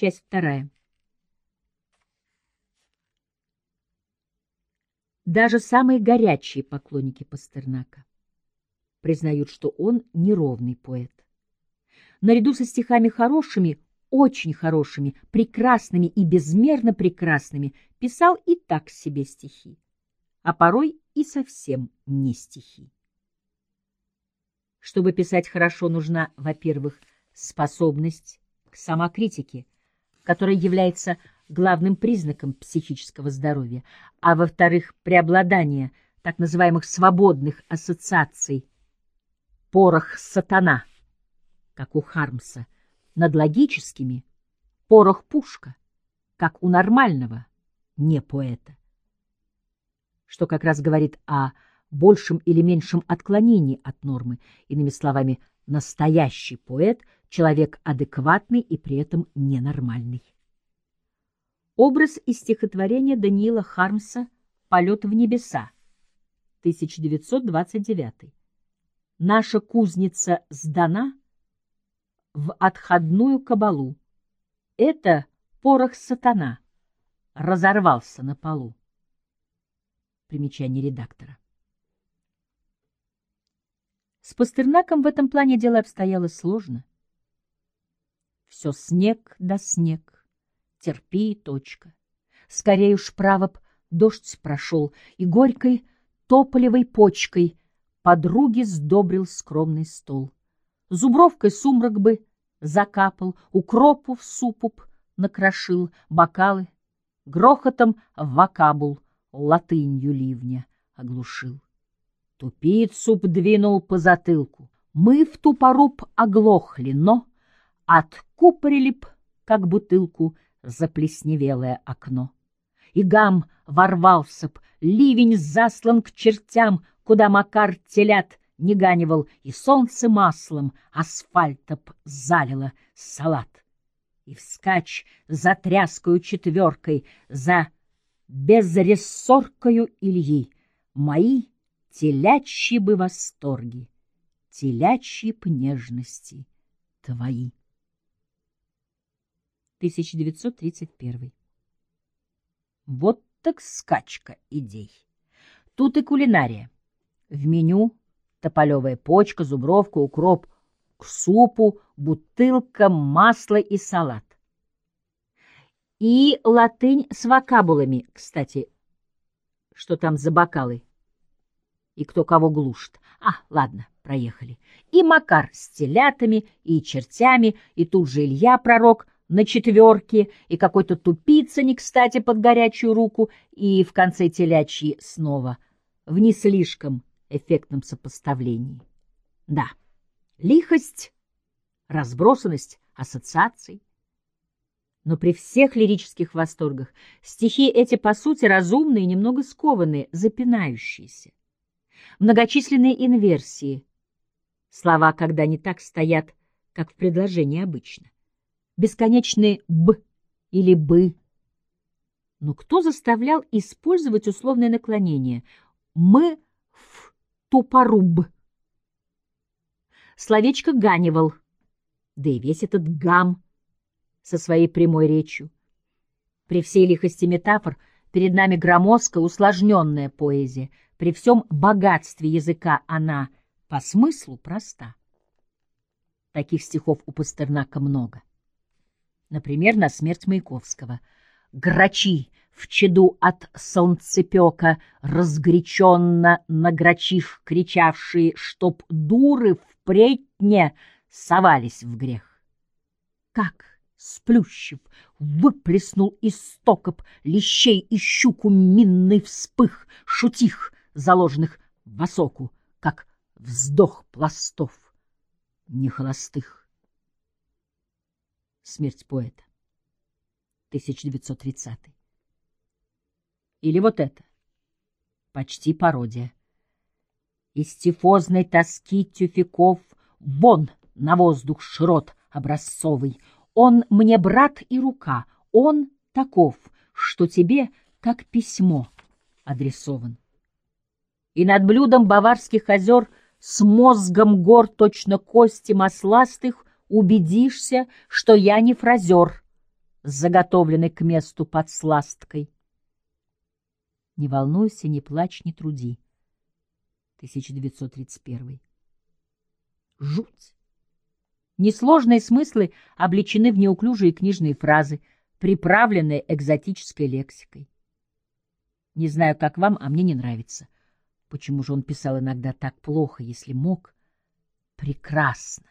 Часть вторая. Даже самые горячие поклонники Пастернака признают, что он неровный поэт. Наряду со стихами хорошими, очень хорошими, прекрасными и безмерно прекрасными, писал и так себе стихи, а порой и совсем не стихи. Чтобы писать хорошо, нужна, во-первых, способность к самокритике, которая является главным признаком психического здоровья, а во-вторых, преобладание так называемых свободных ассоциаций порох сатана, как у Хармса, над логическими порох пушка, как у нормального не поэта, что как раз говорит о большем или меньшем отклонении от нормы, иными словами, настоящий поэт — человек адекватный и при этом ненормальный. Образ из стихотворения Даниила Хармса «Полет в небеса», 1929. Наша кузница сдана в отходную кабалу. Это порох сатана разорвался на полу. Примечание редактора. С Пастернаком в этом плане дело обстояло сложно. Все снег да снег, терпи, точка. Скорее уж право б дождь прошел, и горькой тополевой почкой подруги сдобрил скромный стол. Зубровкой сумрак бы закапал, укропу в супу б накрошил, бокалы грохотом вокабул, латынью ливня оглушил. Тупицу б двинул по затылку, мы в ту пору б оглохли, но откупорили б, как бутылку, заплесневелое окно. И гам ворвался б, ливень заслан к чертям, куда Макар телят не ганивал, и солнце маслом асфальта б залило салат. И вскачь за тряскою четверкой, за безрессоркою Ильи, мои телячьи бы восторги, телячьи б нежности твои. 1931. Вот так скачка идей. Тут и кулинария. В меню тополевая почка, зубровка, укроп, к супу, бутылка, масло и салат. И латынь с вокабулами, кстати. Что там за бокалы? И кто кого глушит. А, ладно, проехали. И Макар с телятами, и чертями, и тут же Илья пророк на четверке, и какой-то тупица не кстати под горячую руку, и в конце телячьи снова, в не слишком эффектном сопоставлении. Да, лихость, разбросанность ассоциаций. Но при всех лирических восторгах стихи эти, по сути, разумные, немного скованные, запинающиеся. Многочисленные инверсии. Слова, когда не так стоят, как в предложении обычно бесконечные «б» или «бы». Но кто заставлял использовать условное наклонение «мы в тупоруб»? Словечко «ганивал», да и весь этот гам со своей прямой речью. При всей лихости метафор перед нами громоздкая, усложненная поэзия. При всем богатстве языка она по смыслу проста. Таких стихов у Пастернака много например, на смерть Маяковского. Грачи в чаду от солнцепека, разгоряченно на грачих кричавшие, чтоб дуры впредь не совались в грех. Как, сплющив, выплеснул из стокоп лещей и щуку минный вспых, шутих, заложенных в осоку, как вздох пластов нехолостых. Смерть поэта. 1930. Или вот это. Почти пародия. Из тифозной тоски тюфяков вон на воздух шрот образцовый. Он мне брат и рука, он таков, что тебе, как письмо, адресован. И над блюдом баварских озер с мозгом гор точно кости масластых убедишься, что я не фразер, с заготовленной к месту подсласткой. Не волнуйся, не плачь, не труди. 1931. Жуть! Несложные смыслы облечены в неуклюжие книжные фразы, приправленные экзотической лексикой. Не знаю, как вам, а мне не нравится. Почему же он писал иногда так плохо, если мог? Прекрасно.